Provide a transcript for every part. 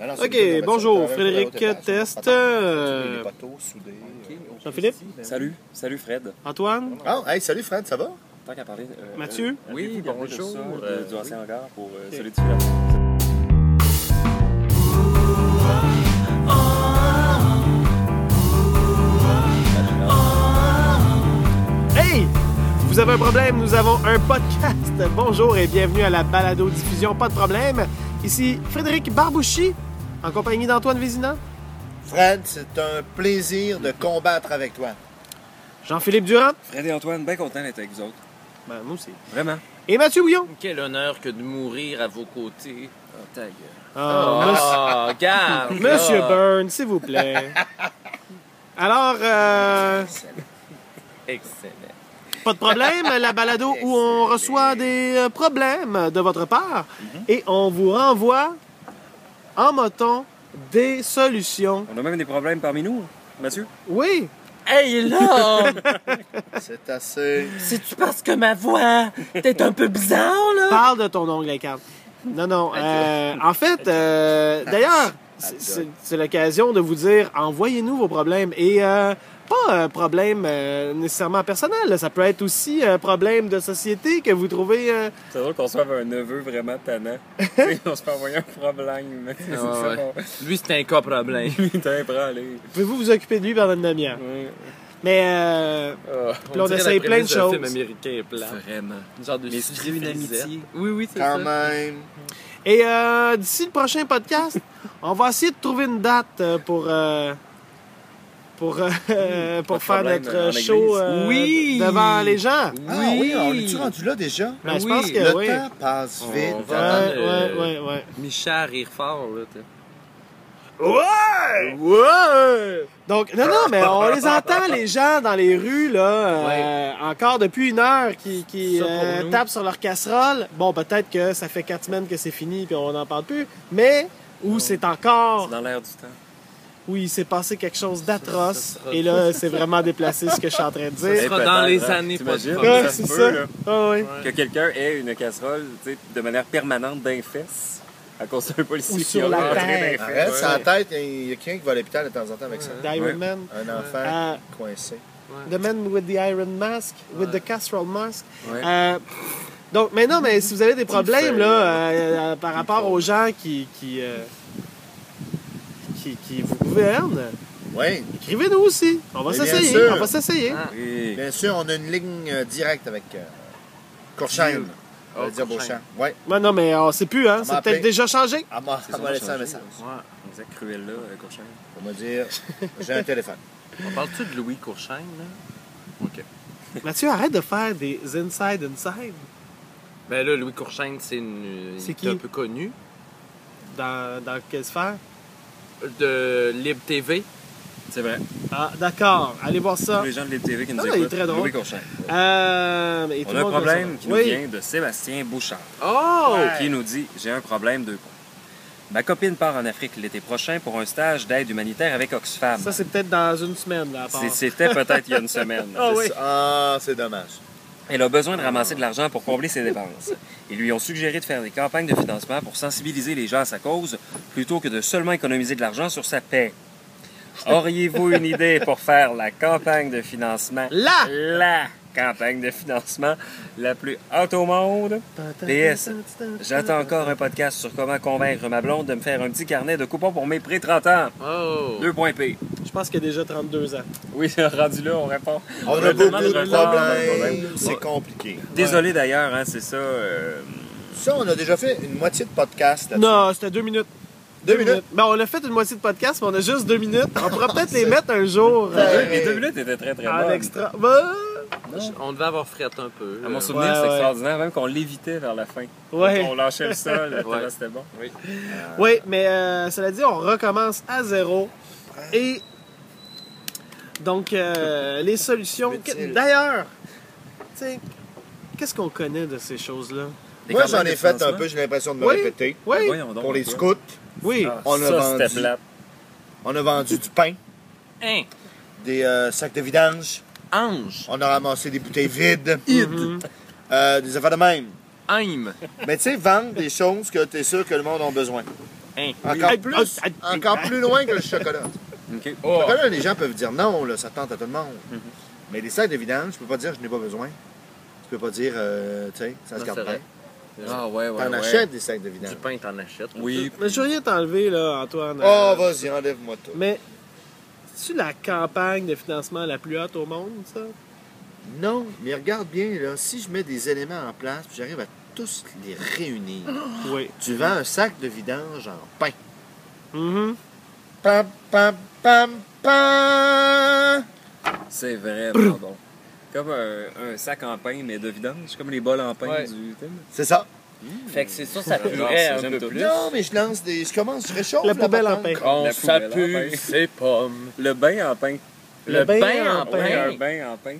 Non, non, c'est Ok, bonjour, Frédéric Test, étage. euh, euh, Jean-Philippe? Salut, salut Fred. Antoine? Ah, hey, salut Fred, ça va? Tant qu'à parler. euh, Mathieu? euh, Oui, bonjour, de- euh, du ancien hangar pour euh, Ok. celui du village? Hey! Vous avez un problème, nous avons un podcast. Bonjour et bienvenue à la balado diffusion Pas de problème. Ici Frédéric Barbouchi, en compagnie d'Antoine Vézina, Fred, c'est un plaisir de combattre avec toi. Jean-Philippe Durand, Fred et Antoine, bien content d'être avec vous autres. ben, moi aussi, Vraiment. et Mathieu Bouillon? Quel honneur que de mourir à vos côtés. Oh, ta gueule. Ah, monsieur- Oh, regarde! Monsieur. Byrne, s'il vous plaît. Alors, euh, Excellent. pas de problème, la balado où on reçoit des euh, problèmes de votre part et on vous renvoie en moton des solutions. On a même des problèmes parmi nous, Mathieu. Oui, Hey là! C'est assez. C'est-tu parce que ma voix t'es un peu bizarre, là? parle de ton ongle incarne. Non, non. euh, en fait, euh, d'ailleurs, c'est l'occasion de vous dire, envoyez-nous vos problèmes. Et euh, pas un problème euh, nécessairement personnel. là. Ça peut être aussi un problème de société que vous trouvez... euh, C'est drôle qu'on soit un neveu vraiment tannant. On se fait envoyer un problème. C'est Ah, ouais. Lui, c'est un cas problème. Pouvez-vous vous occuper de lui pendant une demi-heure? Ouais. Mais... euh, Puis on essaye plein de choses. film américain plat. Vraiment. Une genre de Mais une amitié. Oui, oui, c'est Quand ça. même. Et euh, d'ici le prochain podcast, on va essayer de trouver une date euh, pour... euh, pour, euh, pour faire problème, notre show euh, Oui! devant les gens. Ah oui, on est-tu rendu là déjà? Ben, je Oui, pense que Le oui. temps passe On vite. va-? Ouais, Euh, ouais, ouais, ouais. Michel rire fort, là. t'sais. Ouais! Ouais! Donc, non, non, mais on les entend, les gens dans les rues, là, euh, encore depuis une heure, qui, qui euh, tapent sur leur casserole. Bon, peut-être que ça fait quatre semaines que c'est fini puis on n'en parle plus, mais où c'est encore, C'est dans l'air du temps. Où il s'est passé quelque chose d'atroce, Ça sera- et là, c'est vraiment déplacé ce que je suis en train de Ça dire. sera peut-être, dans les hein. années, problème. Ouais, ça c'est ça. là. Ah oui. Que quelqu'un ait une casserole tu sais, de manière permanente d'un fesse à cause d'un policier Ou qui sur a la rentré tête. Arrête, Ouais. sans tête, il y a quelqu'un qui va à l'hôpital de temps en temps avec ça. Man. Un enfant Euh, coincé. The man with the iron mask, with the casserole mask. Ouais. Euh, donc, mais non, mais si vous avez des problèmes là, euh, euh, par rapport aux gens qui, qui, euh, qui, qui vous gouvernent, Oui, écrivez-nous aussi. On va s'essayer. On va s'essayer. Ah. Oui. bien sûr, on a une ligne euh, directe avec euh, Courchaine. On va Oh, dire Courchaine. Beauchamp. Oui, non, mais on sait plus, hein. On C'est peut-être déjà changé. elle m'a laissé un message. Ouais. Vous êtes cruel là, euh, Courchaine. Pour me dire, j'ai un téléphone. On parle-tu de Louis Courchaine, là? OK. Mathieu, arrête de faire des inside inside Ben là, Louis Courchaine, c'est une... C'est il est qui? un peu connu. dans, dans quelle sphère? De Libre TV. C'est vrai. Ah, d'accord. Allez voir ça. Tous les gens de l'ITV qui nous Ah, il est écoutent. très drôle. Louis. Euh, et On a un problème qui nous vient de Sébastien Bouchard, Oh! qui nous dit J'ai un problème, deux points. Ma copine part en Afrique l'été prochain pour un stage d'aide humanitaire avec Oxfam. Ça, c'est peut-être dans une semaine, là, à part. C'est- C'était peut-être il y a une semaine. Ah oui. Ah, c'est dommage. Elle a besoin de ramasser de l'argent pour combler ses dépenses. Ils lui ont suggéré de faire des campagnes de financement pour sensibiliser les gens à sa cause plutôt que de seulement économiser de l'argent sur sa paix. Auriez-vous une idée pour faire la campagne de financement? Là! La campagne de financement la plus haute au monde? PS, J'attends encore un podcast sur comment convaincre ma blonde de me faire un petit carnet de coupons pour mes pré 30 ans. Oh! Deux points P. Je pense qu'il y a déjà 32 ans. Oui, rendu là, on répond. On a a beaucoup de problèmes. C'est compliqué. Désolé d'ailleurs, hein, c'est ça. euh, Ça, on a déjà fait une moitié de podcast là-dessus. Non, c'était deux minutes. Deux minutes? Ben, on a fait une moitié de podcast, mais on a juste deux minutes. On pourra peut-être les mettre un jour euh, Les deux minutes étaient très très en bonnes. extra. Ben, On devait avoir frette un peu. À mon souvenir, Ouais, c'est ouais. extraordinaire, même qu'on l'évitait vers la fin. Ouais. On lâchait le sol, c'était bon. Oui. Oui, mais euh, cela dit, on recommence à zéro. Et donc, euh, les solutions. D'ailleurs, tu sais, qu'est-ce qu'on connaît de ces choses-là? Moi, j'en ai fait un peu, j'ai l'impression de me Oui. répéter. Oui, Voyons donc, Pour les scouts, oui. Ah, On a ça, vendu. on a vendu du pain, Hein? des euh, sacs de vidange, Ange! on a ramassé des bouteilles vides, Mhm. euh, des affaires de même. Aim! Mais tu sais, vendre des choses que tu es sûr que le monde a besoin. Hein? Encore, Oui. plus, Ah, ah, encore plus loin que le chocolat. OK. Le chocolat, les gens peuvent dire non, là, ça tente à tout le monde. Mhm. Mais des sacs de vidange, tu peux pas dire je n'ai pas besoin. Tu peux pas dire, euh, tu sais, ça se Non, garde c'est bien. vrai. Ah, ouais, ouais. T'en ouais. achètes des sacs de vidange. Du pain, t'en achètes. Oui. Mais je veux rien t'enlever, là, Antoine. Oh, Euh, vas-y, enlève-moi tout. Mais, c'est-tu la campagne de financement la plus haute au monde, ça? Non, mais regarde bien, là, si je mets des éléments en place, puis j'arrive à tous les réunir, Oui. tu vends un sac de vidange en pain. Mhm. Pam, pam, pam, pam. C'est vraiment bon. Comme un, un sac en pain, mais de vidange, comme les bols en pain Ouais. du thème. C'est ça. Fait que c'est ça, ça ça, un peu plus. Non, mais je lance des. Je commence, je réchauffe. La poubelle en pain. La ça pue, c'est pommes. Le bain en pain. Le, bain bain, en pain. Un bain en pain.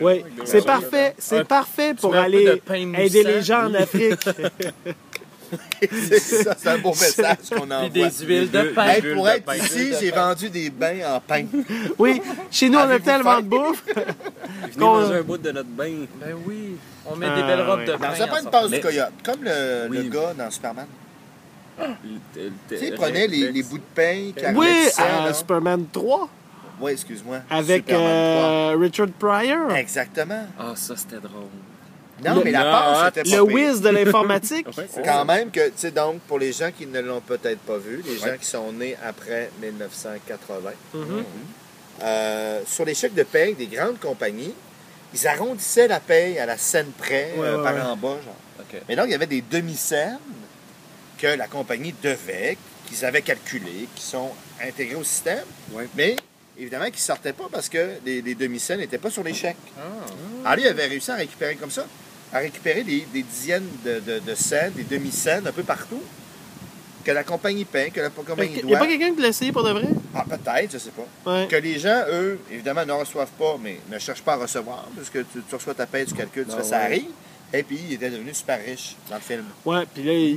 Oui, c'est parfait, c'est parfait pour aller aider les gens en Afrique. c'est ça, c'est un beau message qu'on envoie. Puis des huiles de pain. Hey, pour être pain. ici, j'ai vendu des bains en pain. Oui, chez nous, on a tellement de bouffe. Venez manger un bout de notre bain. Ben oui, on met Ah, des belles robes de pain. ça pas en une passe du coyote. Comme le, Oui. le gars dans Superman. Tu sais, il prenait les, les bouts de pain qui Oui, à là. Superman 3, Oui, excuse-moi. avec euh, Richard Pryor. 3. Exactement. Ah, ça, c'était drôle. Non, Le- mais la passe, c'était pas Le whiz de l'informatique. Ouais, Quand ça. même que, tu sais, donc, pour les gens qui ne l'ont peut-être pas vu, les Ouais. gens qui sont nés après 1980, Mhm. euh, sur les chèques de paye des grandes compagnies, ils arrondissaient la paye à la scène près, Ouais, euh, ouais, par ouais. en bas, genre. Mais donc, il y avait des demi-scènes que la compagnie devait, qu'ils avaient calculées, qui sont intégrées au système, Ouais. mais évidemment qui ne sortaient pas parce que les, les demi-scènes n'étaient pas sur les chèques. Ah. Alors, lui, il avait réussi à récupérer comme ça, à récupérer des, des dizaines de, de, de scènes, des demi-scènes un peu partout, que la compagnie paie, que la compagnie Il n'y a doit. pas quelqu'un qui l'a essayé pour de vrai? Ah, peut-être, je sais pas. Ouais. Que les gens, eux, évidemment, ne reçoivent pas, mais ne cherchent pas à recevoir, parce que tu, tu reçois ta paie, tu calcules, tu Ah fais ça ouais. arrive. Et puis, il était devenu super riche dans le film. Ouais, puis là, il,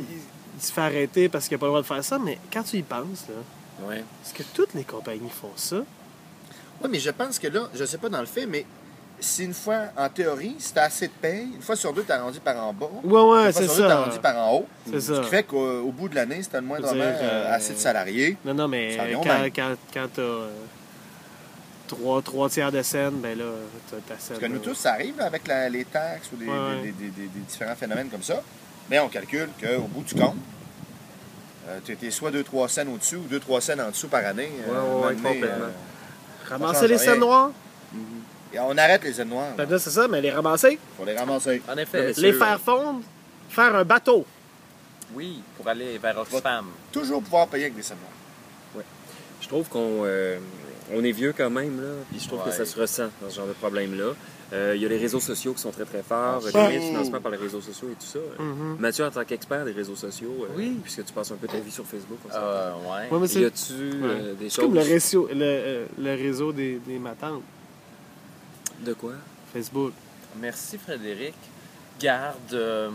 il se fait arrêter parce qu'il n'a pas le droit de faire ça, mais quand tu y penses, là, Ouais. est-ce que toutes les compagnies font ça? Oui, mais je pense que là, je sais pas dans le film, mais si une fois, en théorie, si t'as assez de paye, une fois sur deux, t'as arrondi par en bas. Ouais, ouais, une fois c'est sur deux, t'as ça. arrondi par en haut. C'est Ce ça. qui fait qu'au au bout de l'année, si t'as le moindrement dire, euh, euh, assez de salariés, Non, non, mais Ça quand, quand, quand t'as euh, trois, trois tiers de scène, ben là, t'as ta scène. parce que nous tous, ça arrive avec la- les taxes ou des, Ouais, ouais. des- des- des- des différents phénomènes comme ça. Mais on calcule qu'au bout du compte, euh, tu étais soit 2-3 cents au-dessus ou 2-3 cents en dessous par année. Ouais, ouais, ouais, donné, complètement. Ramasser ça les scènes noires? Et on arrête les noires. Ben là, c'est ça, mais les ramasser, faut les ramasser. En effet, les faire fondre, faire un bateau. oui, pour aller vers Oxfam. Toujours pouvoir payer avec des aides noires. Je trouve qu'on euh, on est vieux quand même, là, puis je trouve que ça se ressent dans ce genre de problème-là. Euh, Il y a les réseaux sociaux qui sont très très forts, Ah, les moyens de oh. financement par les réseaux sociaux et tout ça. Mhm. Mathieu, en tant qu'expert des réseaux sociaux, euh, Oui. puisque tu passes un peu ta vie sur Facebook, on. Euh, ouais. Ouais, mais y a-tu euh, des c'est choses comme le, réseau, le, euh, le réseau des, des matantes, de quoi? Facebook. Merci Frédéric. Garde. euh,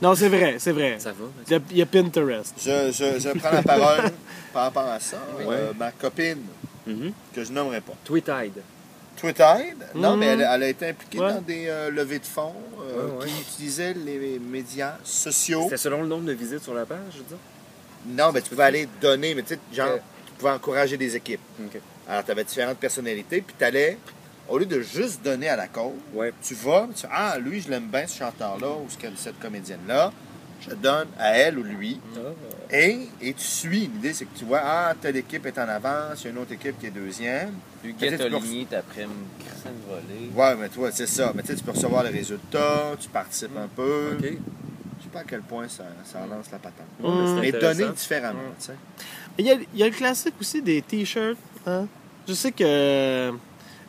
Non, c'est vrai, c'est vrai. Ça va Il y a, il y a Pinterest. Je, je, je prends la parole par rapport à ça. Oui. Euh, ma copine, Mhm. que je nommerai pas. Tweetide. Twitter, non, mais elle, elle a été impliquée Ouais. dans des euh, levées de fonds euh, Ouais, ouais. qui utilisaient les médias sociaux. C'était selon le nombre de visites sur la page, je veux dire? Non, mais tu pouvais aller donner, mais tu sais, genre, tu pouvais encourager des équipes. OK. Alors, tu avais différentes personnalités, puis tu allais, au lieu de juste donner à la cause, Ouais. tu vas, tu fais, ah, lui, je l'aime bien, ce chanteur-là, ou ce- cette comédienne-là, je donne à elle ou lui. Et, et tu suis. L'idée, c'est que tu vois, ah, telle équipe est en avance, il y a une autre équipe qui est deuxième. Huguette Oligny, t'apprends Christine Volée. Ouais, mais toi, c'est ça. Mais tu sais, tu peux recevoir les résultats, tu participes un peu. OK. Je sais pas à quel point ça, ça relance la patente. Ouais, mais donner différemment, tu sais. Il y, a, il y a le classique aussi des t-shirts. Hein? Je sais que.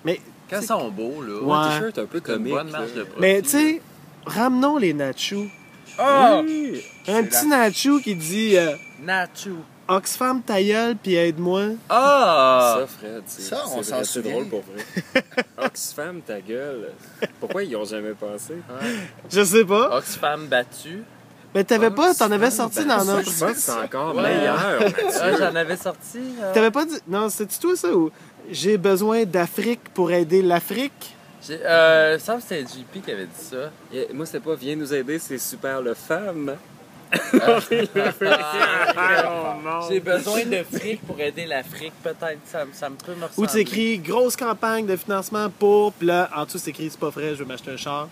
Mais, Quand ils sont beaux, là. Ouais. Un t-shirt un peu une comique. bonne marge là. de profit. mais tu sais, ramenons les nachos. Ah! Oui! Un petit nacho qui dit euh, Nacho. Oxfam ta gueule puis aide-moi. Ah! Ça, Fred, c'est Ça, on c'est s'en c'est drôle pour vrai. Oxfam, ta gueule. Pourquoi ils n'y ont jamais pensé? Je sais pas. Oxfam battu. Mais t'avais pas, t'en avais sorti ben, dans ça, notre. Je pense que c'est encore Ouais. meilleur. Ah, j'en avais sorti. euh. T'avais pas dit. Non, c'était toi ça ou j'ai besoin d'Afrique pour aider l'Afrique? J'ai- Euh, il me c'était JP qui avait dit ça. Et Moi, c'était pas Viens nous aider, c'est super le femme. J'ai besoin de fric pour aider l'Afrique, peut-être. Ça, me- ça me peut me Ou tu écris grosse campagne de financement pour, puis là, en dessous, c'est écrit c'est pas vrai, je veux m'acheter un char.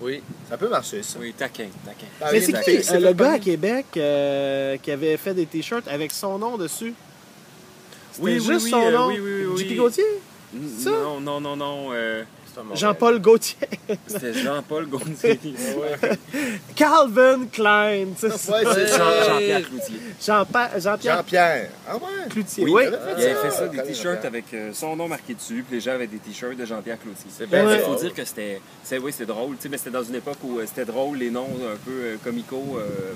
Oui. Ça peut marcher, ça. Oui, taquin, taquin. Ah, Mais oui, c'est qui C'est euh, le gars à. Québec euh, qui avait fait des t-shirts avec son nom dessus? C'était Oui, oui, juste oui, son euh, nom. oui, oui, oui, JP oui. Gauthier? Ça? Non, non, non, non. euh. Jean-Paul Gauthier. C'était Jean-Paul Gaultier. Calvin Klein. c'est. Ouais, c'est Jean-Pierre Cloutier. Jean-Pierre Jean-Pierre. Ah ouais? Cloutier. Oui, Oui. il avait fait ça, des t-shirts avec euh, son nom marqué dessus, puis les gens avaient des t-shirts de Jean-Pierre Cloutier. C'est bien il faut dire que c'était, c'est, oui, c'était drôle, mais c'était dans une époque où euh, c'était drôle, les noms un peu euh, comicaux, euh,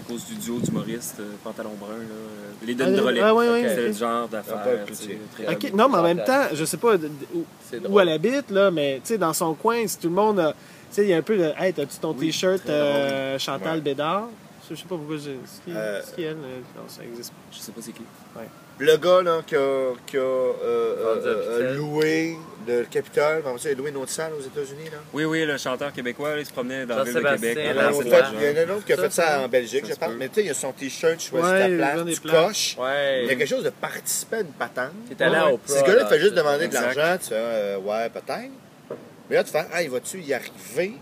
à cause du duo d'humoristes, euh, Pantalon Brun, là, euh, les Denis Ah, Drolet. ah, ouais, ok. le genre d'affaire. Jean-Paul tu sais, Cloutier. très- Ok, non, mais en même temps, je sais pas de- de- où, C'est elle habite, là, mais tu sais, dans son coin, si tout le monde a. Tu sais, il y a un peu de. Hey, t'as-tu ton Oui, t-shirt euh, Chantal Ouais. Bédard? Je sais pas pourquoi j'ai. C'est qui, c'est qui elle? Non, ça existe pas. Je sais pas c'est qui. Le gars là, qui a, qui a euh, euh, euh, loué le Capitole, il a loué une autre salle aux États-Unis. Là. Oui, oui, le chanteur québécois, là, il se promenait dans la ville de Québec. Il y en là, a un c'est autre de fait- l'argent. il y en a un autre qui a Ça, fait ça en Belgique, ça je se pense. Mais tu sais, il a son t-shirt, choisis Ouais, ta il place, tu coches. Ouais. Il y a quelque chose de participer à une patente. T'es allé Ouais. au Si ce gars-là fait juste demander de l'argent, tu fais euh, ouais, peut-être. Mais là, tu fais, hey, vas-tu y arriver?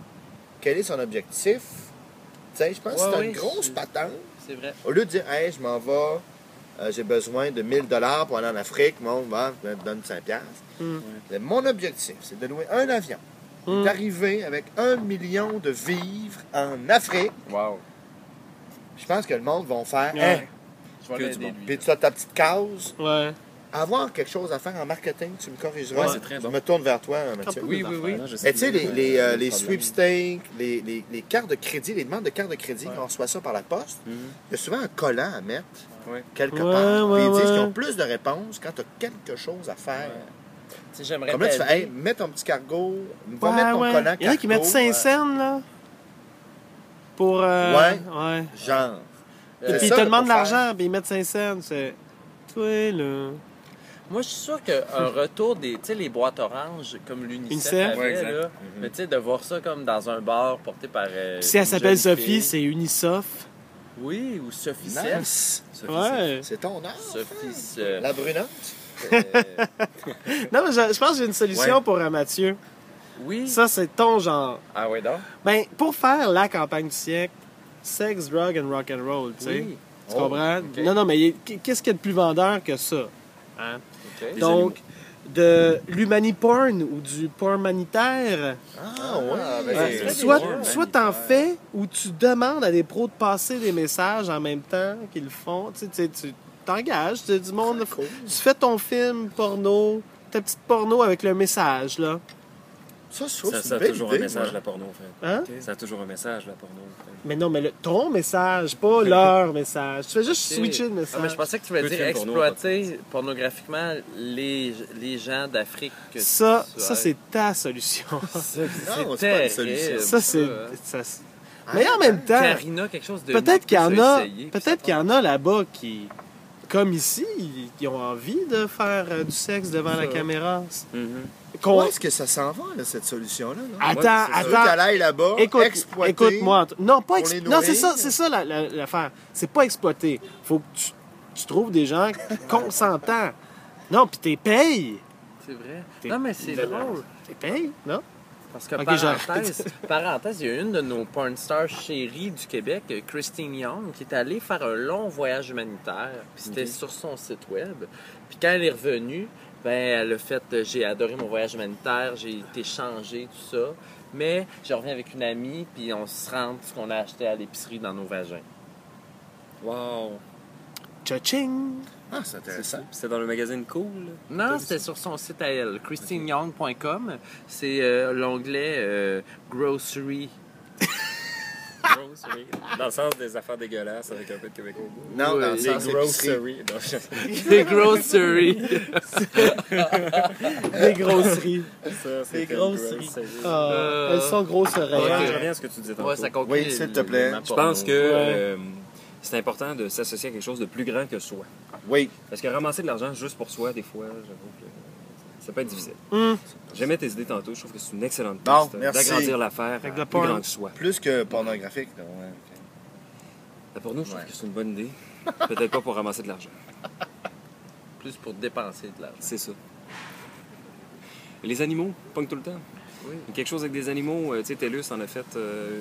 Quel est son objectif? Tu sais, je pense que c'est oui. une grosse patente. C'est vrai. Au lieu de dire, hey, je m'en vais, euh, j'ai besoin de 1000 dollars pour aller en Afrique, mon, va, je te donne 5 piastres. Mm. Mon objectif, c'est de louer un avion. Mm. D'arriver avec un million de vivres en Afrique. Wow. Je pense que le monde va faire, Ouais. Hein? Je vais du bon. lui. puis tu as ta petite case. Ouais. Avoir quelque chose à faire en marketing, tu me corrigeras. Ouais, c'est très Je bon. me tourne vers toi, Mathieu. Oui, oui, oui. Mais tu sais, les, euh, les, euh, le les sweepstakes, les, les, les cartes de crédit, les demandes de cartes de crédit, quand on reçoit ça par la poste, Mhm. il y a souvent un collant à mettre Ouais. quelque Ouais, part. Puis ils disent qu'ils ont plus de réponses quand tu as quelque chose à faire. Tu sais, J'aimerais Comme là, tu fais, hey, mets ton petit cargo, va Ouais, mettre ton ouais. collant Il y en a qui mettent cargo, 5 euh, cents, là. Pour. euh, Ouais. ouais. Genre. Et C'est puis ils te demandent de l'argent, puis ils mettent 5 cents. C'est. Toi, là. Moi, je suis sûr qu'un retour des, tu sais, les boîtes oranges, comme l'UNICEF UNICEF. avait, Ouais, là, mais tu sais, de voir ça comme dans un bar porté par euh, Puis si elle s'appelle Sophie, c'est Unisof. Oui, ou Sophie Sef. Nice. Sophie, Ouais. C'est ton âge. Sophie Sef. La brunante? Euh, Non, mais je, je pense que j'ai une solution Ouais. pour euh, Mathieu. oui. Ça, c'est ton genre. Ah ouais, donc? Ben, pour faire la campagne du siècle, sex, drug and rock and roll, tu sais. Oui. Tu Oh, comprends? ok. Non, non, mais qu'est-ce qu'il y a de plus vendeur que ça? Hein? Donc, de l'humaniporn ou du porn-manitaire, Ah, ouais. ben, Ouais, c'est très soit, soit t'en fais ou tu demandes à des pros de passer des messages en même temps qu'ils le font. Tu sais, tu tu t'engages, tu du monde. Cool. Tu fais ton film porno, ta petite porno avec le message, là. Ça, je trouve Ça, que c'est ça a toujours idée, un message, la porno, frère. Hein? Ça a toujours un message, la porno. frère. Mais non, mais le, ton message, pas leur message. Tu fais juste switcher le Ah, message. mais je pensais que tu voulais dire porno, exploiter pornographiquement les, les gens d'Afrique. que ça, tu ça c'est ta solution. Non, c'est pas une solution. ça, c'est. c'est- mais en même temps, Karina, quelque chose de. peut-être qu'il y en a, peut-être qu'il y en a là-bas qui, comme ici, qui ont envie de faire euh, du sexe devant la caméra. Mhm. Qu'on- est-ce que ça s'en va, là, cette solution-là? là? Attends, Ouais, c'est Tu veux attends. qu'elle aille là-bas, Écoute, exploiter... écoute-moi. Non, pas pour ex- les Non, c'est nourrir. ça, c'est ça la- la- l'affaire. C'est pas exploiter. Faut que tu, tu trouves des gens consentants. Non, puis t'es payes. C'est vrai. T'es- Non, mais c'est drôle. T'es payes, non? Parce que, Ok, parenthèse, parenthèse, il y a une de nos porn stars chéries du Québec, Christine Young, qui est allée faire un long voyage humanitaire. Puis c'était sur son site web. Puis quand elle est revenue, ben, elle a fait euh, J'ai adoré mon voyage humanitaire, j'ai été changée, tout ça. Mais je reviens avec une amie, puis on se rend ce qu'on a acheté à l'épicerie dans nos vagins. Wow. Cha-ching! Ah, c'est intéressant. C'était dans le magazine Cool. Non, c'était sur son site à elle, christineyoung.com. C'est euh, l'onglet euh, Grocery. Grocery. Dans le sens des affaires dégueulasses avec un peu de Québec au bout. Non, dans le Oui, sens je- Des groceries. Des grosseries. Ça, quel grosseries. grocery. Ah, Euh, elles sont grosses Je oreilles. Je reviens à ce que tu disais tantôt. Ouais, ça conclut. Oui, s'il te plaît. Je pense que Ouais. C'est important de s'associer à quelque chose de plus grand que soi. Oui. Parce que ramasser de l'argent juste pour soi, des fois, j'avoue que ça peut être difficile. Hum. J'aimais tes idées tantôt, je trouve que c'est une excellente Bon, piste merci. d'agrandir l'affaire plus grand que soi. Plus que pornographique. Ben, Pour nous, je trouve Ouais. que c'est une bonne idée. Peut-être pas pour ramasser de l'argent. Plus pour dépenser de l'argent. C'est ça. Et les animaux, pognent tout le temps. Oui. Quelque chose avec des animaux, euh, tu sais, TELUS en a fait euh,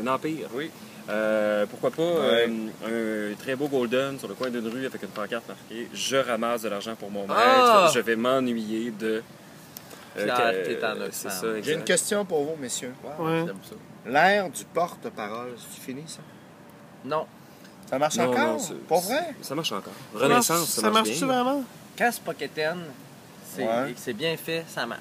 une- un empire. Oui. Euh, pourquoi pas Ouais. euh, un très beau golden sur le coin d'une rue avec une pancarte marquée Je ramasse de l'argent pour mon maître, Ah! je vais m'ennuyer de. Euh, Oxfam. C'est ça, J'ai une question pour vous, messieurs. Ouais. J'aime ça. L'ère du porte-parole, c'est fini, ça? Non. Ça marche Non, encore? non, Pour vrai? Ça marche encore. Ça marche- Renaissance, ça, Ça marche marche-tu bien. vraiment? Quand c'est Pocketen, c'est Ouais. et que c'est bien fait, ça marche.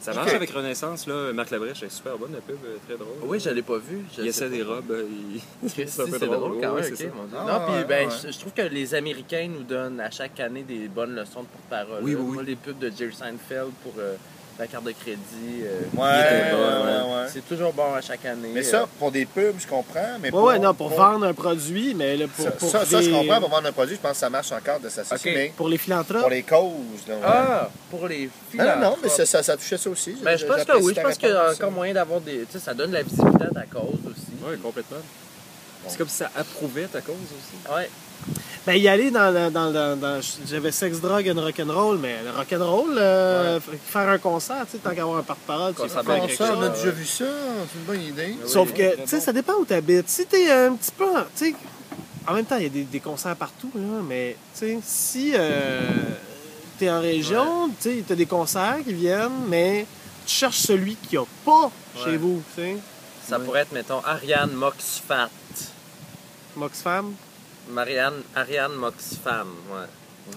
Ça marche avec Renaissance, là. Marc Labrèche est super bonne, la pub, euh, très drôle. Oui, je l'ai pas vu. Je Il essaie des robes, il... C'est un peu c'est drôle, quand Ouais, même. Ah, non, puis ouais, ben, ouais. je, je trouve que les Américains nous donnent à chaque année des bonnes leçons de porte-parole. Oui, oui, oui. Moi, les pubs de Jerry Seinfeld pour euh, la carte de crédit. euh, Ouais. C'est toujours bon à chaque année. Mais euh, ça, pour des pubs, je comprends. Mais Ouais, ouais, non, pour vendre un produit, mais là, pour, Ça, pour, ça, ça, je comprends. Pour vendre un produit, je pense que ça marche encore de s'associer. Ok. Mais pour les philanthropes? pour les causes, là. ouais. Ah, pour les filles. non, non, non, mais ça, ça, ça touchait ça aussi. Ben, je pense que oui, je pense qu'il y a encore moyen d'avoir des. Tu sais, ça donne la visibilité à ta cause aussi. Oui, complètement. C'est comme si ça approuvait ta cause aussi. Ouais. Ben, y aller dans, dans, dans, dans- dans- j'avais sex, drogue and rock'n'roll, mais le rock'n'roll, euh, faire un concert, tu sais, tant qu'avoir un porte-parole, tu sais, Concert faire quelque ça, chose. on a déjà vu ça. C'est une bonne idée. Sauf Oui, que, tu sais, bon. ça dépend où tu habites. Si t'es un petit peu, en- tu sais, en même temps, il y a des, des concerts partout, là, mais, tu sais, si euh, t'es en région, tu sais, t'as des concerts qui viennent, mais tu cherches celui qu'il n'y a pas chez Ouais. vous, tu sais. Ça pourrait être, mettons, Ariane Moxfat. Moxfam? Marianne, Ariane Moxfam, ouais.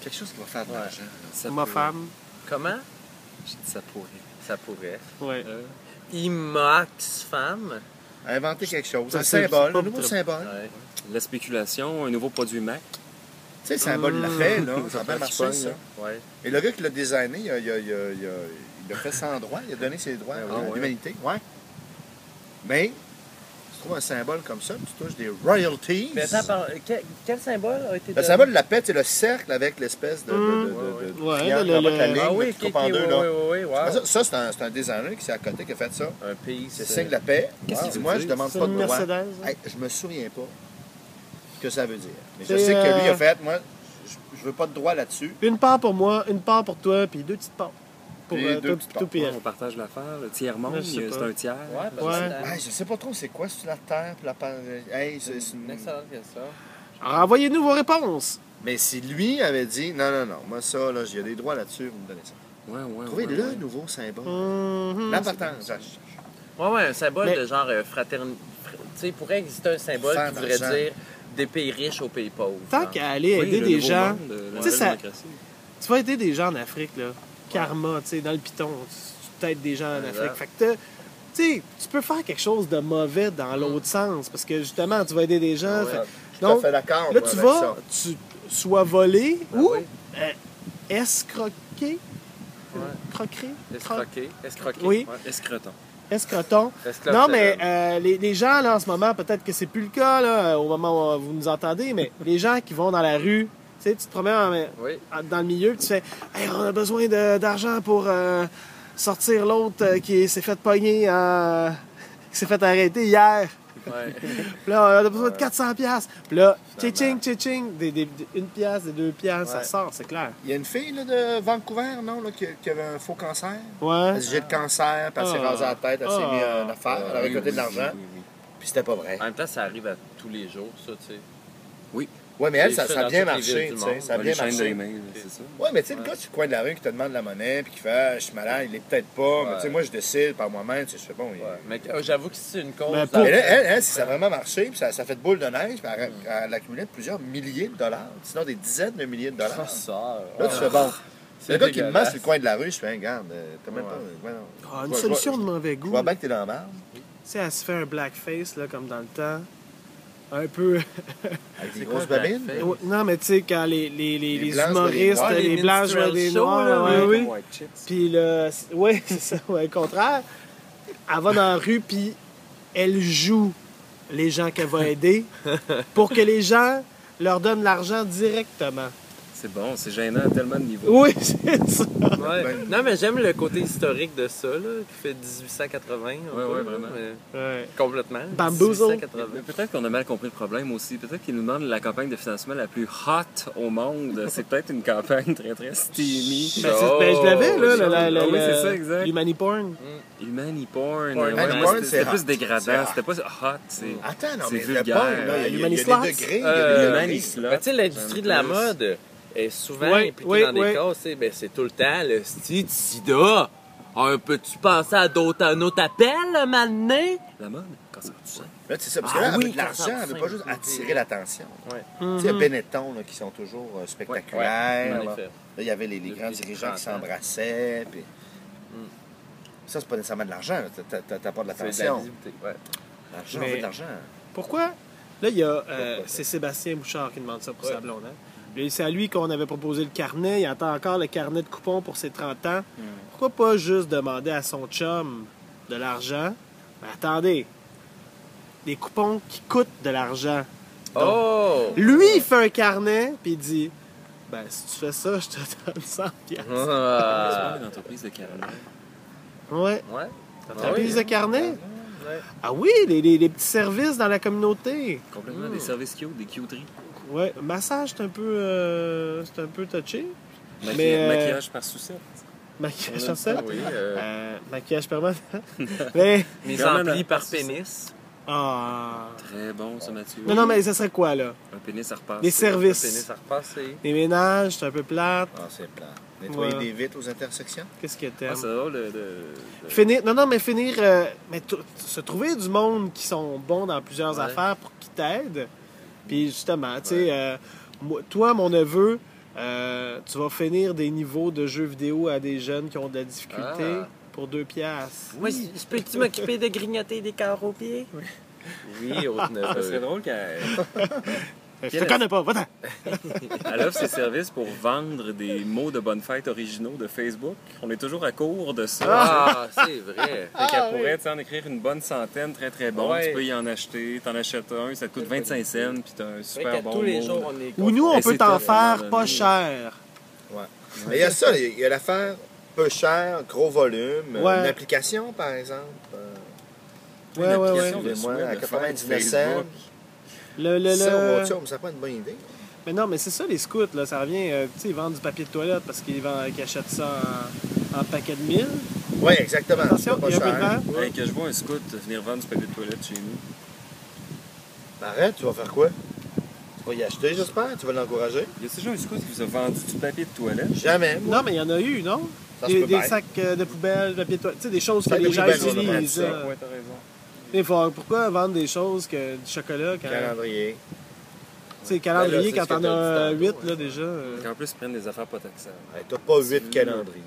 Quelque chose qui va faire de Ouais. l'argent. Ma femme. Comment? J'ai dit ça pourrait. Ça pourrait. Ouais. Euh, Imoxfam. Inventer quelque chose. Ça, Un symbole, un nouveau symbole. Ouais. la spéculation, un nouveau produit Mac. Tu sais, le symbole l'a fait, là. Ça a bien Ça marché, ça. Ouais. Et le gars qui l'a designé, il a, il a- il a- il a- il a fait sans droit. Il a donné ses droits Ah à ouais. l'humanité. Ouais. Mais, trouves un symbole comme ça, tu touches des royalties. Mais attends, par- quel, quel symbole a été Le donné? symbole de la paix, c'est le cercle avec l'espèce de, Mm. la ligne Ah coupe ok, en deux. là. Ça, wow. ça, c'est un, c'est un designer qui est à côté qui a fait ça. Un pays, C'est le signe de la paix. Qu'est-ce Wow. qu'il veut Moi, je demande pas de droit. Mercedes. hein? Hey, je me souviens pas ce que ça veut dire. Mais je sais que lui euh, a fait, moi, je, je veux pas de droit là-dessus. Une part pour moi, une part pour toi, puis deux petites parts. Pour euh, deux tout, elle. on partage l'affaire, le tiers monde, Ouais, je sais c'est un tiers. Ouais, parce Ouais. je sais pas trop c'est quoi, c'est la terre la part. Hey, c'est une une... excellente question. Alors, envoyez-nous vos réponses. Mais si lui avait dit non, non, non, moi ça, là, j'ai des droits là-dessus, vous me donnez ça. Ouais, ouais. Trouvez ouais, le ouais. nouveau symbole. Mhm. L'importance. Ouais, ouais, un symbole Mais- de genre euh, fraternité. Tu sais, il pourrait exister un symbole Faire qui voudrait dire des pays riches aux pays pauvres. Tant qu'à aller Oui, aider des gens, monde, euh, la Tu sais, ça- démocratie. tu vas aider des gens en Afrique, là. Karma, tu sais, dans le piton, tu, tu aides des gens en Exact. Afrique. Fait que tu sais, tu peux faire quelque chose de mauvais dans l'autre sens, parce que justement, tu vas aider des gens. Ouais. Fait- donc, fait là, tu avec vas, ça. tu sois volé Ah ou oui. euh, escroqué? Ouais. Croquer? Escroquer. Escroquer. Oui. Ouais. Escroton. Escroton. Escroquer. Non, mais euh, les, les gens, là, en ce moment, peut-être que c'est plus le cas, là, au moment où vous nous entendez, mais les gens qui vont dans la rue, tu sais, tu te promènes en- Oui. dans le milieu, puis tu fais Hey, on a besoin de- d'argent pour euh, sortir l'autre euh, qui s'est fait pogner, en- qui s'est fait arrêter hier. Ouais. Puis là, on a besoin de 400 pièces. Puis là, tching, tching, des, des, des- une pièce, des deux pièces, ça Ouais. sort, c'est clair. Il y a une fille là, de Vancouver, non, là, qui, qui avait un faux cancer? Ouais. Elle j'ai le cancer, puis elle s'est Ah. rasée la tête, elle s'est Ah. mis une affaire, elle a Oui, récolté de oui, l'argent, oui, oui. puis c'était pas vrai. En même temps, ça arrive à tous les jours, ça, tu sais. Ouais, mais elle, ça, ça a bien marché, du tu sais, ça a bien marché. d'email, c'est ça. Ouais, mais tu sais, le gars le coin de la rue qui te demande de la monnaie, puis qui fait ah, je suis malade, il est peut-être pas, mais tu sais, moi je décide par moi-même, tu sais, je fais bon. il-. Mais euh, j'avoue que si c'est une cause. Mais pour- Mais là, elle, elle, si ça a vraiment marché, puis ça, ça fait de boule de neige, puis elle, elle accumulait plusieurs milliers de dollars, sinon des dizaines de milliers de Ah, dollars. ça. Là, tu fais bon. C'est Le gars qui me masse le coin de la rue, je fais, regarde, euh, t'as même Ouais. pas. Ah, une Je vois- solution je de vois- mauvais Je goût. vois Tu bien que t'es dans la merde. sais, elle se fait un blackface, là, comme dans le temps. Un peu. Avec des grosses babines? non, mais tu sais, quand les, les, les, Les humoristes, les, blanches des noirs, oui. oui. Puis le. Oui, c'est ça, ouais, le contraire. Elle va dans la rue, puis elle joue les gens qu'elle va aider pour que les gens leur donnent l'argent directement. C'est bon, c'est gênant à tellement de niveaux. Oui, c'est ça. Ouais. Ben- Non, mais j'aime le côté historique de ça, là, qui fait 1880. un Ouais, peu, ouais, là, vraiment. mais Ouais. Complètement. Bamboozle. 1880. Mais Peut-être qu'on a mal compris le problème aussi. Peut-être qu'ils nous demandent la campagne de financement la plus hot au monde. C'est peut-être une campagne très très steamy. Ben, c'est- ben, je l'avais, là, Oh, le- le- le- ah oui, c'est ça, exact. L'Humani Porn. Humani porn. Porn. ouais, Humani mais porn, c'était- plus dégradant. C'était pas hot. C'est... Attends, non, C'est mais le vulgaire. porn, là, il y a- y a, y a des degrés. tu sais, l'industrie de la mode est souvent Oui, impliquée oui, dans des oui. cas, sais, ben, c'est tout le temps le style de sida. Un peux-tu penser à d'autres, un autre appel, donné? La mode, quand ça du sang. Là, c'est ça. Parce Ah que là, oui, avec quand l'argent, elle veut pas juste attirer l'attention. Ouais. Tu sais, a Benetton là, qui sont toujours euh, spectaculaires. là. il y avait les, les grands dirigeants qui 30 ans. s'embrassaient. Puis... Ça, c'est pas nécessairement de l'argent. T'as- t'as- T'as pas de C'est de la l'attention. visibilité. Ouais. L'argent, Mais- on veut de l'argent. Pourquoi? Là, il y a. euh, c'est Sébastien Bouchard qui demande ça pour Ouais. sa blonde. Hein? C'est à lui qu'on avait proposé le carnet. Il attend encore le carnet de coupons pour ses 30 ans. Pourquoi pas juste demander à son chum de l'argent? Ben, attendez. Des coupons qui coûtent de l'argent. Oh! Lui, il fait un carnet, puis il dit Ben, si tu fais ça, je te donne 100 piastres. C'est Ah. pas une entreprise de carnet. Ouais. Ouais. T'as oui. prise de carnet? Ouais. Ah oui, les, les- les petits services dans la communauté. Complètement des services cute, des cuteries. Ouais, massage, c'est un peu, euh, c'est un peu touché. Mais, euh, Maquillage par sucette. Maquillage sur ça. Oui. euh, Euh, maquillage permanent. Mais, en pli par pénis. ah. Très bon, ça, Mathieu. Non, non, mais ça serait quoi, là? Un pénis à repasser. Les Pénis services. à repasser. Les ménages, c'est un peu plate. Ah, c'est plat. Nettoyer Ouais. des vitres aux intersections. Qu'est-ce que Ah, t'aimes? c'est drôle de... de- Finir, non, non, mais finir, euh, mais se trouver du monde qui sont bons dans plusieurs Ouais. affaires pour qu'ils t'aident. Puis justement, tu sais, euh, moi- toi, mon neveu, euh, tu vas finir des niveaux de jeux vidéo à des jeunes qui ont de la difficulté Ah. pour deux piastres. Oui, je peux-tu m'occuper de grignoter des carres aux pieds? Oui, autre Ça serait neveu. drôle qu'elle Je te connais pas, va-t'en. elle offre ses services pour vendre des mots de bonne fête originaux de Facebook. On est toujours à court de ça. Ah, c'est vrai. Fait qu'elle pourrait tu sais, en écrire une bonne centaine, très très bon. Ouais. Tu peux y en acheter, t'en achètes un, ça te coûte 25 cents, puis t'as un super bon tous les mot. jours, on est Ou nous, on peut t'en faire pas nous. cher. Ouais. Mais il y a ça, il y a l'affaire peu cher, gros volume. Ouais. Une application, par exemple. euh, Ouais, ouais, ouais. application de Moi, à de 99 fête cents. Facebook. Le, le, Ça, ça pas une bonne idée. Mais non, mais c'est ça, les scouts, là, ça revient, euh, tu sais, ils vendent du papier de toilette parce qu'ils vendent- qu'ils achètent ça en, en paquet de 1000. Oui, exactement. Attention, il y a un peu de cher. vent. Hey, que je vois un scout venir vendre du papier de toilette chez nous. Arrête, tu vas faire quoi? Tu vas y acheter, j'espère? Tu vas l'encourager? Y a déjà un scout qui vous a vendu du papier de toilette? Jamais. moi. Non, mais il y en a eu, non? Ça Des, sacs euh, de poubelle, de papier de toilette, tu sais, des choses que de les gens utilisent. Ouais, t'as raison. Faut- pourquoi vendre des choses que du chocolat quand. Calendrier. Tu sais, calendrier, Ben là, quand t'en as dit 8 tantôt, là ouais. déjà. euh, En plus, ils prennent des affaires pas taxables. Hey, T'as pas huit calendriers.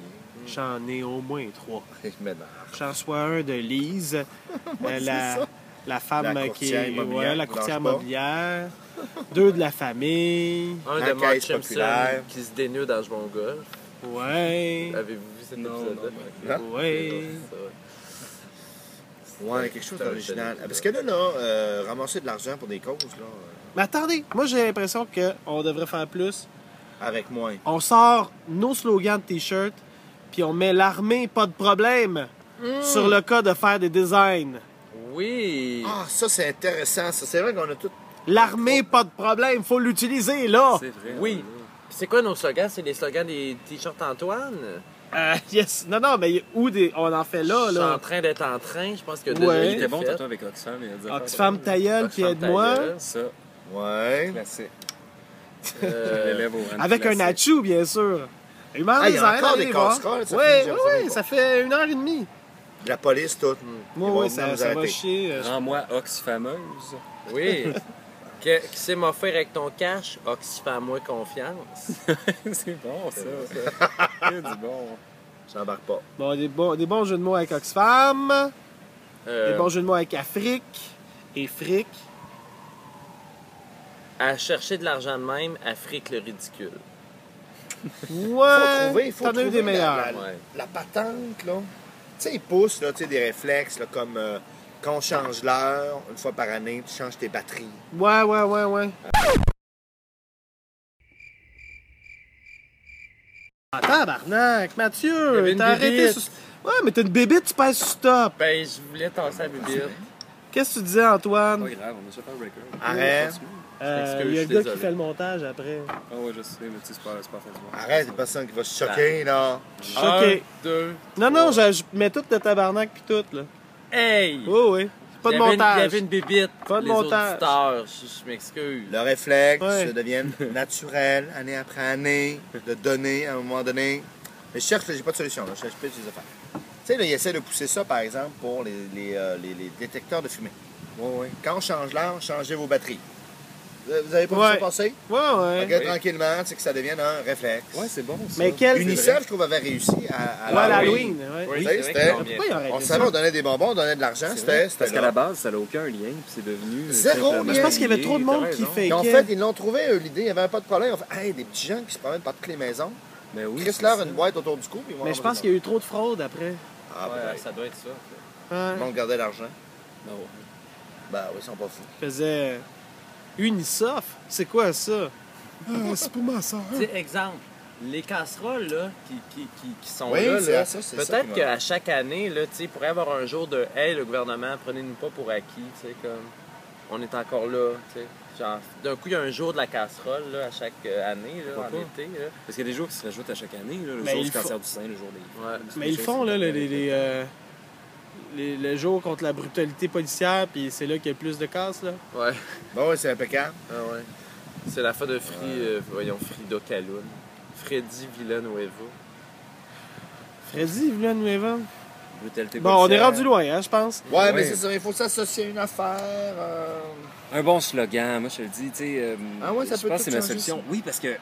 J'en ai au moins 3. Je m'énerve. J'en sois un de Lise, euh, la, la femme La qui est immobilière, ouais, la courtière immobilière, deux de la famille, Un La de Mark Simpson populaire. qui se dénude à jouer au golf. ouais, Avez-vous vu cet épisode-là? non. ouais. Ouais, quelque chose d'original. Parce que là, là, euh, ramasser de l'argent pour des causes, là, Mais attendez, moi j'ai l'impression qu'on devrait faire plus. euh, avec moins. On sort nos slogans de t-shirt, puis on met l'armée, pas de problème, sur le cas de faire des designs. Oui! Ah, ça, c'est intéressant. ça. C'est vrai qu'on a tout. L'armée, pas de problème, faut l'utiliser là. C'est vrai. Oui. C'est quoi nos slogans? C'est les slogans des t-shirts Antoine? Euh, yes. Non, non, mais où des... on en fait là, Je suis en là. train d'être en train, je pense que Ouais. déjà Il été était bon tantôt avec Oxfam. Il a dit Oxfam ta gueule, puis aide-moi. Ça, Ouais. classique. Euh, Avec un achou, bien sûr. Humain Ah, il y a design, encore allez des ça Oui, oui, ça fait une heure et demie. La police, tout. Moi, vont oui, ça, ça va chier. euh, Rends-moi Oxfameuse. Oui. Que- Qui sait m'offrir avec ton cash? Oxfam-moi confiance. c'est bon, ça. C'est du bon. J'embarque pas. Bon, des, bons, des bons jeux de mots avec Oxfam, Euh, des bons jeux de mots avec Afrique et Fric. À chercher de l'argent de même, Afrique le ridicule. Ouais, trouver, faut t'en as eu trouver des la- meilleurs. la- Ouais. La patente, là. Tu sais, ils poussent, là, tu sais, des réflexes, là, comme euh, quand on change l'heure, une fois par année, tu changes tes batteries. Ouais, ouais, ouais, ouais. Ah, tabarnak, Mathieu, t'as arrêté sur... Ouais, mais t'as une bébite, tu passes sur stop. Ben, je voulais tasser la bébite. Qu'est-ce que tu disais, Antoine? Pas grave, on a fait un record. Arrête. Euh, Il y a le gars qui fait le montage après. Ah ouais, je sais, mais tu sais, c'est pas, c'est pas fait. Arrête, c'est personne qui va se choquer, là. Choqué. Un, deux. Non, non, je, je mets tout le tabarnak pis tout, là. Hey! Oui, oui. Pas de une- montage. Il y avait une bébite. Pas de les montage. auditeurs, je, je m'excuse. Le réflexe Ouais. ça devienne naturel, année après année, de donner à un moment donné. Mais je cherche, j'ai pas de solution. Là. Je cherche plus des affaires. Tu sais, là, il essaie de pousser ça, par exemple, pour les, les, euh, les- les détecteurs de fumée. Oui, oui. Quand on change l'âge, changez vos batteries. Vous vous avez pas vu Ouais. ça passer? Ouais, ouais. Regarde tranquillement, c'est que ça devienne un réflexe. Ouais, c'est bon. Ça. Mais quel... UNICEF, je trouve, avait réussi à, à Ouais, l'Halloween. ouais. Oui, Oui, c'était- ils On savait, on donnait des bonbons, on donnait de l'argent, c'était Parce qu'à la base, ça n'a aucun lien, puis c'est devenu. euh, Zéro lien. Je pense qu'il y avait trop de monde qui fait- en fait, ils l'ont trouvé, euh, l'idée, il n'y avait pas de problème. On fait, hey, des petits gens qui se promènent par toutes les maisons. Mais oui. Chris leur une boîte autour du cou. puis ils Mais je pense qu'il y a eu trop de fraude après. Ah, Ouais, ça doit être ça. Ouais. Ils vont garder l'argent. Non. Ben oui, ils sont pas fous. Je faisais... Unisoft? C'est quoi ça? Ah, c'est pour ma soeur. Tu sais, exemple, les casseroles là, qui, qui, qui, qui sont Oui, là, là, ça, c'est ça peut-être qu'à chaque année, là, il pourrait y avoir un jour de Hey, le gouvernement, prenez-nous pas pour acquis, comme on est encore là, d'un coup, il y a un jour de la casserole là, à chaque euh, année, là, en été. Là. Parce qu'il y a des jours qui se rajoutent à chaque année, là, le Mais jour il du cancer faut- du sein, le jour des. Ouais. Mais ils font, là, les, les, les, euh, les- le jour contre la brutalité policière, puis c'est là qu'il y a le plus de casse, là. Ouais. Bon, ouais, c'est impeccable. Ah ouais. C'est la fin de Free, euh, voyons, Frida Kahlo. Freddy Villanueva. Freddy Villanueva. Brutalité Bon, on est policière. rendu loin, hein, je pense. Ouais, Ouais. mais c'est ça, il faut s'associer à une affaire. euh, Un bon slogan, moi je te le dis, tu sais. euh, Ah ouais, ça je peut pense tout que c'est ma changer, solution. ça. Oui, parce que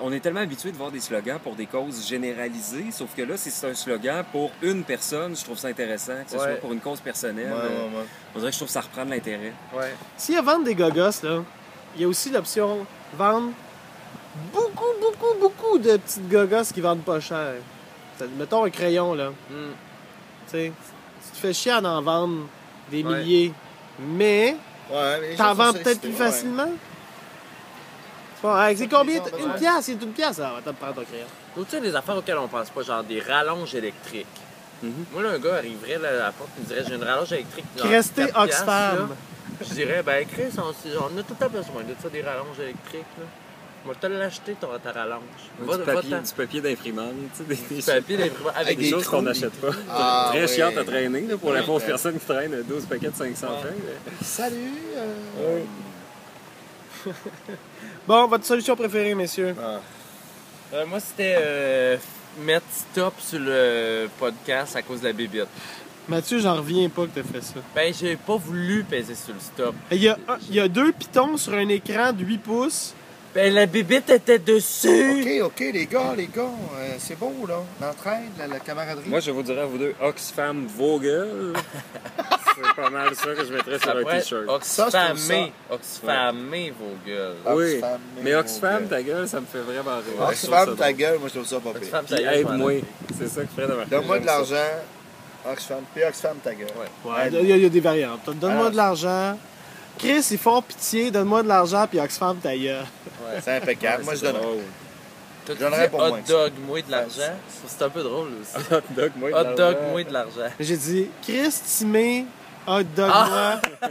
on est tellement habitué de voir des slogans pour des causes généralisées, sauf que là, si c'est un slogan pour une personne, je trouve ça intéressant, que ce Ouais. soit pour une cause personnelle. Ouais, euh, ouais, ouais. On dirait que je trouve que ça reprend de l'intérêt. Ouais. S'il y a vendre des gogos, là, il y a aussi l'option vendre beaucoup, beaucoup, beaucoup de petites gogos qui vendent pas cher. Mettons un crayon, là. Hmm. Tu sais, tu te fais chier à en vendre des milliers, mais t'en vends peut-être plus facilement? Bon, hey, c'est combien? Une pièce, c'est une pièce. Ah, va te prendre ton crayon. Ou tu sais, des affaires auxquelles on pense pas, genre des rallonges électriques. Mhm. Moi, là, un gars arriverait là, à la porte et me dirait J'ai une rallonge électrique. Qui genre, restait 4 piastres, Oxfam. Je dirais Ben, Chris, on, on a tout le temps besoin de ça, des rallonges électriques. Là. Moi, te l'acheter, ton, ta rallonge. Va- du, va papier, t'en- du papier d'imprimante, tu sais, des, des, du papier d'imprimante avec Avec des des choses qu'on n'achète pas. Ah, Très ouais. chiante à traîner là, pour la Ouais. pauvre personne qui traîne 12 paquets de 500 Ouais. feuilles. mais- Salut! euh, Bon, votre solution préférée, messieurs? ah. Euh, moi, c'était euh, mettre stop sur le podcast à cause de la bébite. Mathieu, j'en reviens pas que t'as fait ça. Ben, j'ai pas voulu peser sur le stop. Il y, a, un- il y a deux pitons sur un écran de 8 pouces. Ben, la bébite était dessus! Ok, ok, les gars, les gars, euh, c'est beau, là. L'entraide, la, la camaraderie. Moi, je vous dirais à vous deux, Oxfam Vogel. c'est pas mal ça que je mettrais sur un t-shirt. Trouve Oxfamé. Oxfamé, vos gueules. Oui, Oxfam, mais Oxfam, ta gueule, ça me fait vraiment rire. Oxfam, ta drôle. gueule, moi, je trouve ça pas pire. Oxfam, ta gueule, aide-moi. C'est ça que Fred a marqué. Donne-moi de l'argent. Oxfam, puis Oxfam, ta gueule. Ouais, Ouais. il y, a- il y a des variantes. Donne-moi de l'argent. Chris, ils font pitié, donne-moi de l'argent, puis Oxfam ta gueule. Ouais. C'est impeccable. moi, je C'est donne. drôle. T'as dit Donnerais pour hot moins que ça. dog, moi de l'argent. C'est un peu drôle aussi. Hot dog, moi. de Hot l'argent. dog, moi de l'argent. J'ai dit, Chris, Timé, hot dog, Ah! moi.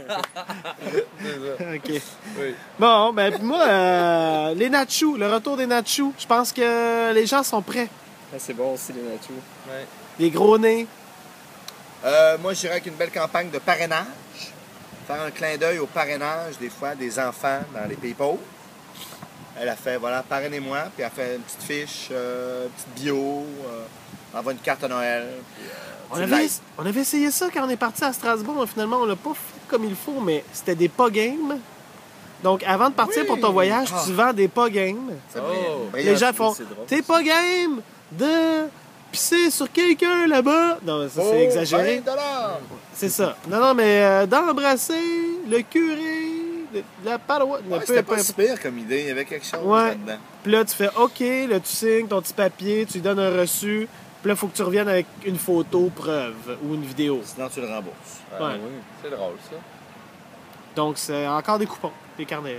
C'est ça. OK. Oui. Bon, ben, puis moi, euh, les nachos, le retour des nachos, je pense que les gens sont prêts. Ah, c'est bon aussi, les nachos. Ouais. Les gros nez. Euh, moi, je dirais qu'une belle campagne de parrainage. Faire un clin d'œil au parrainage, des fois, des enfants dans les pays pauvres. Elle a fait, voilà, parrainez-moi, puis elle a fait une petite fiche, euh, une petite bio, euh, envoie une carte à Noël. puis, euh, On avait, on avait essayé ça quand on est parti à Strasbourg, mais finalement, on l'a pas fait comme il faut, mais c'était des pas games. Donc, avant de partir Oui. pour ton voyage, Ah. tu vends des pas games. C'est Oh. Les gens font. T'es pas game de pisser sur quelqu'un là-bas. Non, ça Oh, c'est exagéré. 20 dollars. C'est ça. Non, non, mais euh, d'embrasser le curé de de la paroisse. Ouais, C'était importe. pas si pire comme idée. Il y avait quelque chose Ouais. là-dedans. Puis là, tu fais OK, là, tu signes ton petit papier, tu lui donnes un reçu. Puis là, il faut que tu reviennes avec une photo preuve ou une vidéo. Sinon, tu le rembourses. Ah, Ouais. oui. C'est drôle, ça. Donc, c'est encore des coupons, des carnets.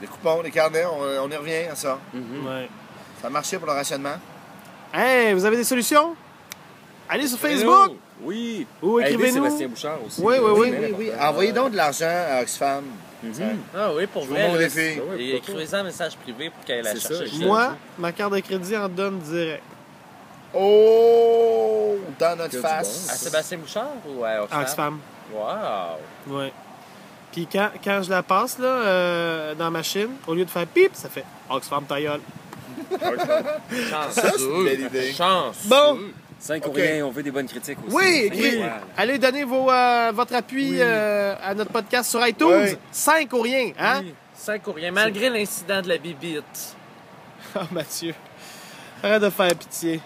Les coupons, les carnets, on, on y revient à ça. Mhm. Ouais. Ça a marché pour le rationnement? Hey, vous avez des solutions? Allez sur Facebook Oui. ou écrivez-nous. Sébastien Bouchard aussi. Oui, oui, oui. Oui, oui. Envoyez donc de l'argent à Oxfam. Mhm. Ah oui, pour vrai. là, filles. Et écrivez-en un message privé pour qu'elle la cherche. Moi, ma carte de crédit en donne direct. Oh! Dans notre face. À Sébastien Bouchard ou à Oxfam? Oxfam. Wow! Ouais. Puis quand, quand je la passe là, euh, dans la machine, au lieu de faire pip, ça fait Oxfam ta gueule. Chanceux! Ça, c'est une belle idée. Chanceux! Bon. 5 ou rien, on veut des bonnes critiques aussi. Oui, allez donner vos, euh, votre appui euh, à notre podcast sur iTunes. Ouais. 5 ou rien, hein? Oui, Cinq ou rien, malgré l'incident de la bibite. Ah, Mathieu. Arrête de faire pitié.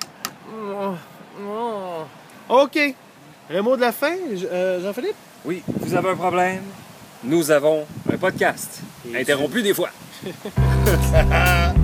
Oh, oh. OK. Un mot de la fin, euh, Jean-Philippe? Oui, vous avez un problème? Nous avons un podcast. Interrompu des fois.